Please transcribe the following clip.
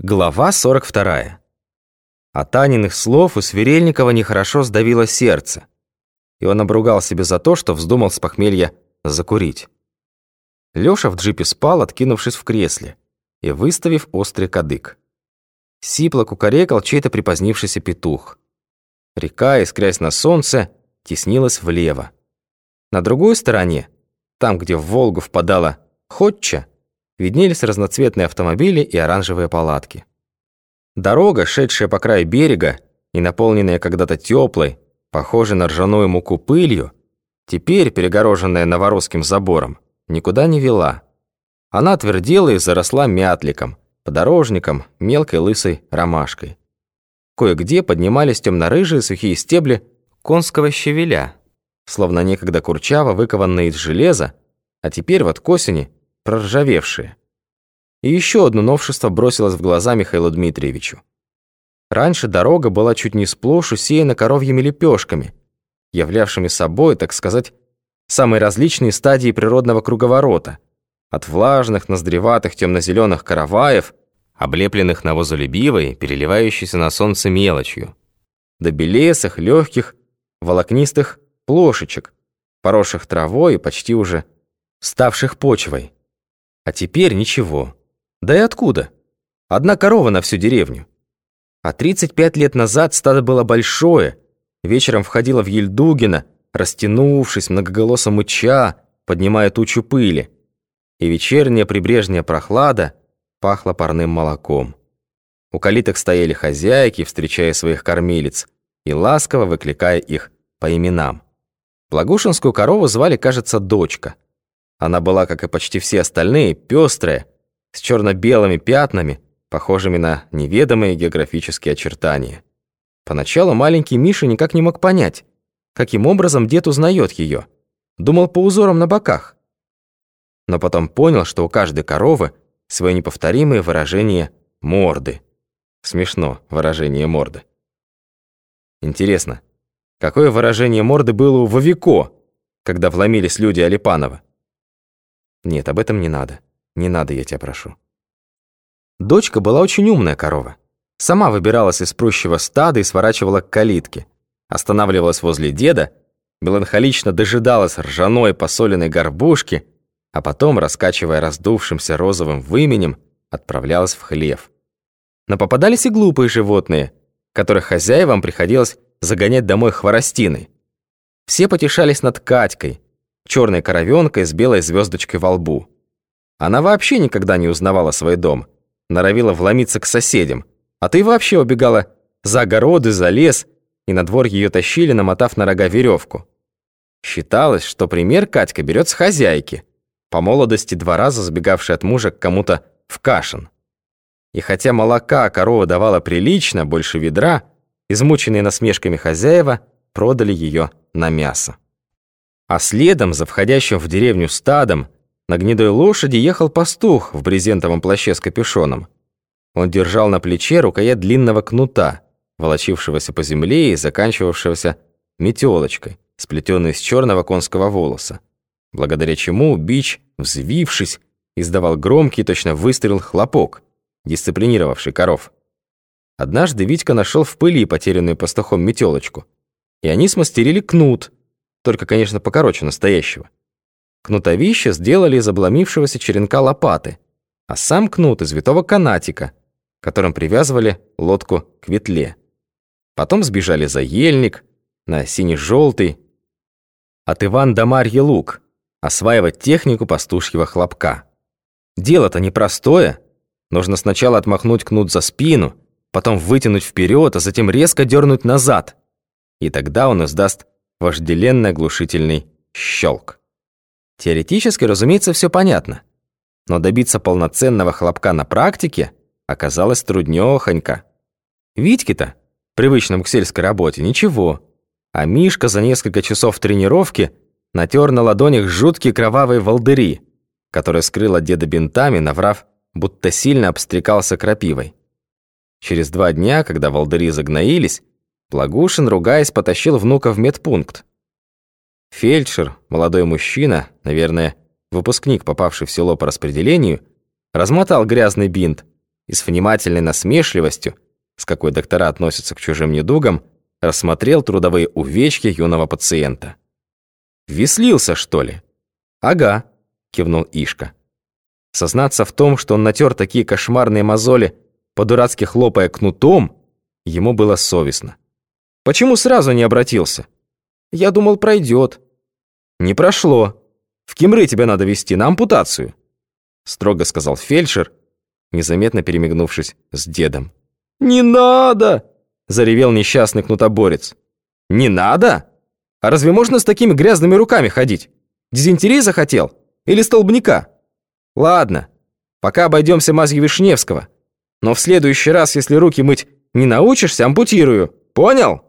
Глава 42. От Таниных слов у Сверельникова нехорошо сдавило сердце, и он обругал себя за то, что вздумал с похмелья закурить. Лёша в джипе спал, откинувшись в кресле и выставив острый кадык. Сипло кукарекал чей-то припозднившийся петух. Река, искрясь на солнце, теснилась влево. На другой стороне, там, где в Волгу впадала Ходча, виднелись разноцветные автомобили и оранжевые палатки. Дорога, шедшая по краю берега и наполненная когда-то теплой, похожей на ржаную муку пылью, теперь перегороженная новоросским забором, никуда не вела. Она отвердела и заросла мятликом, подорожником, мелкой лысой ромашкой. Кое-где поднимались темно-рыжие сухие стебли конского щавеля, словно некогда курчаво выкованные из железа, а теперь вот к осени проржавевшие. И еще одно новшество бросилось в глаза Михаилу Дмитриевичу. Раньше дорога была чуть не сплошь усеяна коровьими лепешками, являвшими собой, так сказать, самые различные стадии природного круговорота, от влажных, ноздреватых темно-зеленых караваев, облепленных навозолюбивой, переливающейся на солнце мелочью, до белесых, легких, волокнистых плошечек, поросших травой и почти уже ставших почвой. А теперь ничего. Да и откуда? Одна корова на всю деревню. А 35 лет назад стадо было большое, вечером входило в Ельдугина, растянувшись, многоголосо мыча, поднимая тучу пыли. И вечерняя прибрежная прохлада пахла парным молоком. У калиток стояли хозяйки, встречая своих кормилиц, и ласково выкликая их по именам. Благушинскую корову звали, кажется, дочка – она была, как и почти все остальные, пестрая, с черно-белыми пятнами, похожими на неведомые географические очертания. Поначалу маленький Миша никак не мог понять, каким образом дед узнает ее. Думал по узорам на боках. Но потом понял, что у каждой коровы свои неповторимые выражения морды. Смешно, выражение морды. Интересно, какое выражение морды было у Вовико, когда вломились люди Алипанова? Нет, об этом не надо. Не надо, я тебя прошу. Дочка была очень умная корова. Сама выбиралась из прущего стада и сворачивала к калитке. Останавливалась возле деда, меланхолично дожидалась ржаной посоленной горбушки, а потом, раскачивая раздувшимся розовым выменем, отправлялась в хлев. Но попадались и глупые животные, которых хозяевам приходилось загонять домой хворостиной. Все потешались над Катькой, черной коровенкой с белой звездочкой во лбу. Она вообще никогда не узнавала свой дом, норовила вломиться к соседям, а ты вообще убегала за огороды, за лес, и на двор ее тащили, намотав на рога веревку. Считалось, что пример Катька берет с хозяйки, по молодости два раза сбегавшей от мужа к кому-то в кашин. И хотя молока корова давала прилично, больше ведра, измученные насмешками хозяева продали ее на мясо. А следом за входящим в деревню стадом на гнедой лошади ехал пастух в брезентовом плаще с капюшоном. Он держал на плече рукоять длинного кнута, волочившегося по земле и заканчивавшегося метелочкой, сплетенной из черного конского волоса, благодаря чему бич, взвившись, издавал громкий, точно выстрел хлопок, дисциплинировавший коров. Однажды Витька нашел в пыли потерянную пастухом метелочку, и они смастерили кнут, только, конечно, покороче настоящего. Кнутовище сделали из обломившегося черенка лопаты, а сам кнут из витого канатика, которым привязывали лодку к ветле. Потом сбежали за ельник, на сине-желтый, от Иван до Марьи лук, осваивать технику пастушьего хлопка. Дело-то непростое. Нужно сначала отмахнуть кнут за спину, потом вытянуть вперед, а затем резко дернуть назад. И тогда он издаст вожделенный оглушительный щелк. Теоретически, разумеется, все понятно. Но добиться полноценного хлопка на практике оказалось труднёхонько. Витьке-то, привычным к сельской работе, ничего. А Мишка за несколько часов тренировки натер на ладонях жуткие кровавые волдыри, которые скрыл от деда бинтами, наврав, будто сильно обстрекался крапивой. Через два дня, когда волдыри загноились, Благушин, ругаясь, потащил внука в медпункт. Фельдшер, молодой мужчина, наверное, выпускник, попавший в село по распределению, размотал грязный бинт и с внимательной насмешливостью, с какой доктора относятся к чужим недугам, рассмотрел трудовые увечья юного пациента. «Веслился, что ли?» «Ага», — кивнул Ишка. Сознаться в том, что он натер такие кошмарные мозоли, по-дурацки хлопая кнутом, ему было совестно. «Почему сразу не обратился?» «Я думал, пройдет». «Не прошло. В Кимры тебя надо вести на ампутацию», строго сказал фельдшер, незаметно перемигнувшись с дедом. «Не надо!» – заревел несчастный кнутоборец. «Не надо? А разве можно с такими грязными руками ходить? Дизентерии захотел? Или столбняка? Ладно, пока обойдемся мазью Вишневского. Но в следующий раз, если руки мыть не научишься, ампутирую. Понял?»